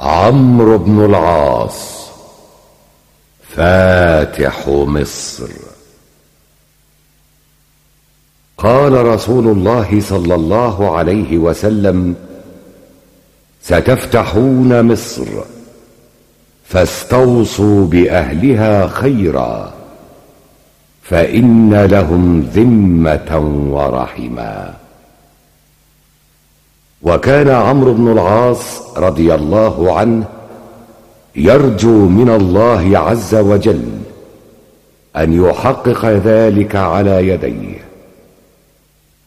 عمرو بن العاص فاتح مصر. قال رسول الله صلى الله عليه وسلم ستفتحون مصر فاستوصوا بأهلها خيرا فإن لهم ذمة ورحما وكان عمرو بن العاص رضي الله عنه يرجو من الله عز وجل أن يحقق ذلك على يديه.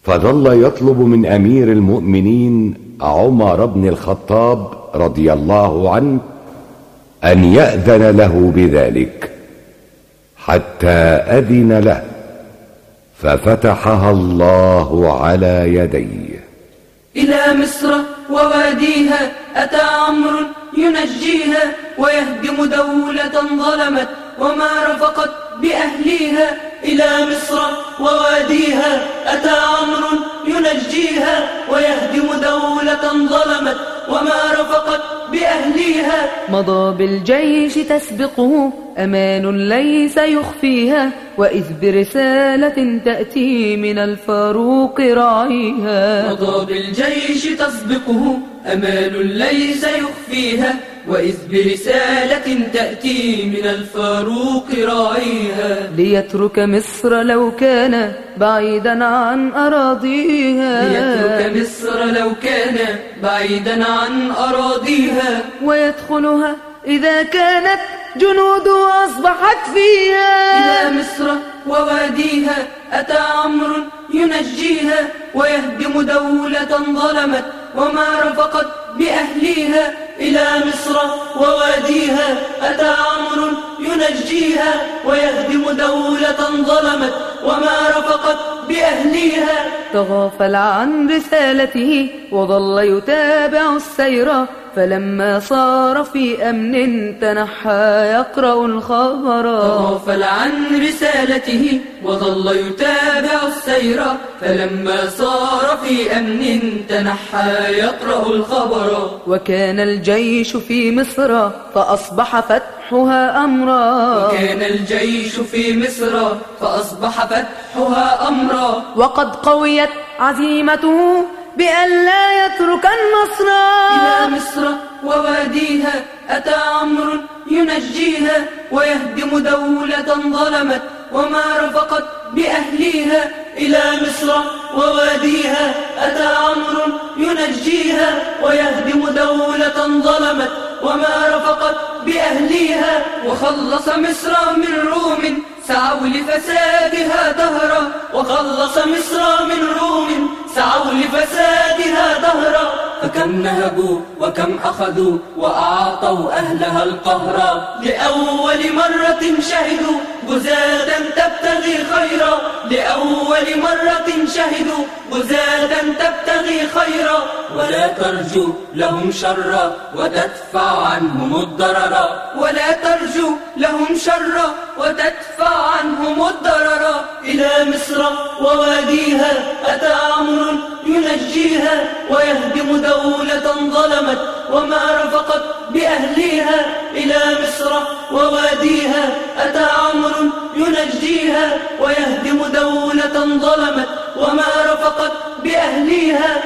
فظل يطلب من أمير المؤمنين عمر بن الخطاب رضي الله عنه أن يأذن له بذلك حتى أذن له ففتحها الله على يديه. إلى مصر وواديها أتى عمرو ينجيها ويهدم دولة ظلمت وما رفقت بأهليها. إلى مصر وواديها أتى عمرو ينجيها ويهدم دولة ظلمت وما رفقت بأهليها. مضى بالجيش تسبقه أمان ليس يخفيها وإذ برسالة تأتي من الفاروق راعيها مضى بالجيش تسبقه أمان ليس يخفيها وإذ برسالة تأتي من الفاروق راعيها ليترك مصر لو كان بعيدا عن أراضيها. ليترك مصر لو كان بعيدا عن أراضيها. ويدخلها إذا كانت جنود أصبحت فيها. إلى مصر وواديها أتى عمرو ينجيها ويهدم دولة ظلمت وما رفقت بأهليها. إلى مصر وواديها أتى عمرو ينجيها ويهدم دولة ظلمت وما رفقت بأهليها. تغافل عن رسالته وظل يتابع السير فلما صار في أمن تنحى يقرأ الخبر. تغافل عن رسالته وظل يتابع السير فلما صار في أمن تنحى يقرأ الخبر. وكان الجيش في مصر فأصبح فتحها أمرا. وكان الجيش في مصر فأصبح فتحها أمرا. وقد قويت عزيمته بأن لا يترك النصر. إلى مصر وواديها أتى عمرو ينجيها ويهدم دولة ظلمت وما رفقت بأهليها. إلى مصر وواديها أتى عمرو ينجيها ويهدم دولة ظلمت وما رفقت بأهليها. وخلص مصر من روم سعوا لفسادها دهرا. وخلص مصر من روم سعوا لفسادها دهرا فكم نهبوا وكم أخذوا وأعطوا أهلها القهر. لأول مرة شهدوا جزادا تبتغي خيرا. لأول مرة شهدوا جزادا تبتغي خيرا. ولا ترجو لهم شرا وتدفع عنهم الضرر. ولا ترجو لهم شرا وتدفع عنهم الضرر. إلى مصر وواديها أتى ينجيها ويهدم دولة ظلمت وما رفقت بأهليها إلى مصر وواديها. أتى عمرو ينجيها ويهدم دولة ظلمت وما رفقت بأهليها